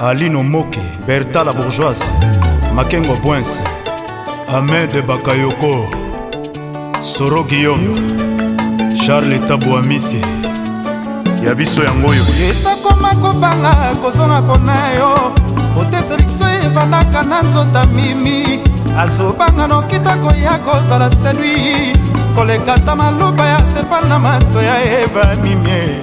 Alino Moke, Bertha la bourgeoise, Makengo Bwense, Ahmed Bakayoko, Soro Guillaume, Charles Tabuamisi. Ya biso yango oyo. Esakoma kobanga kozonga pona yo. Ote selection evandaka na nzota mimi. Azobanga nokita koya kozala selui. Koleka ta maloba ya sepa na mato ya Eva mimie.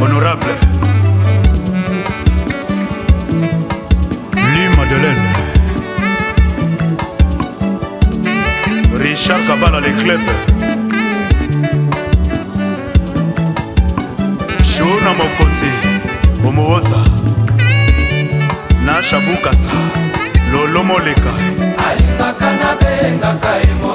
honorable li madeleine richard kabala le club shona mokonzi omooza na shabukasa lolo moleka alingaka nabengaka emo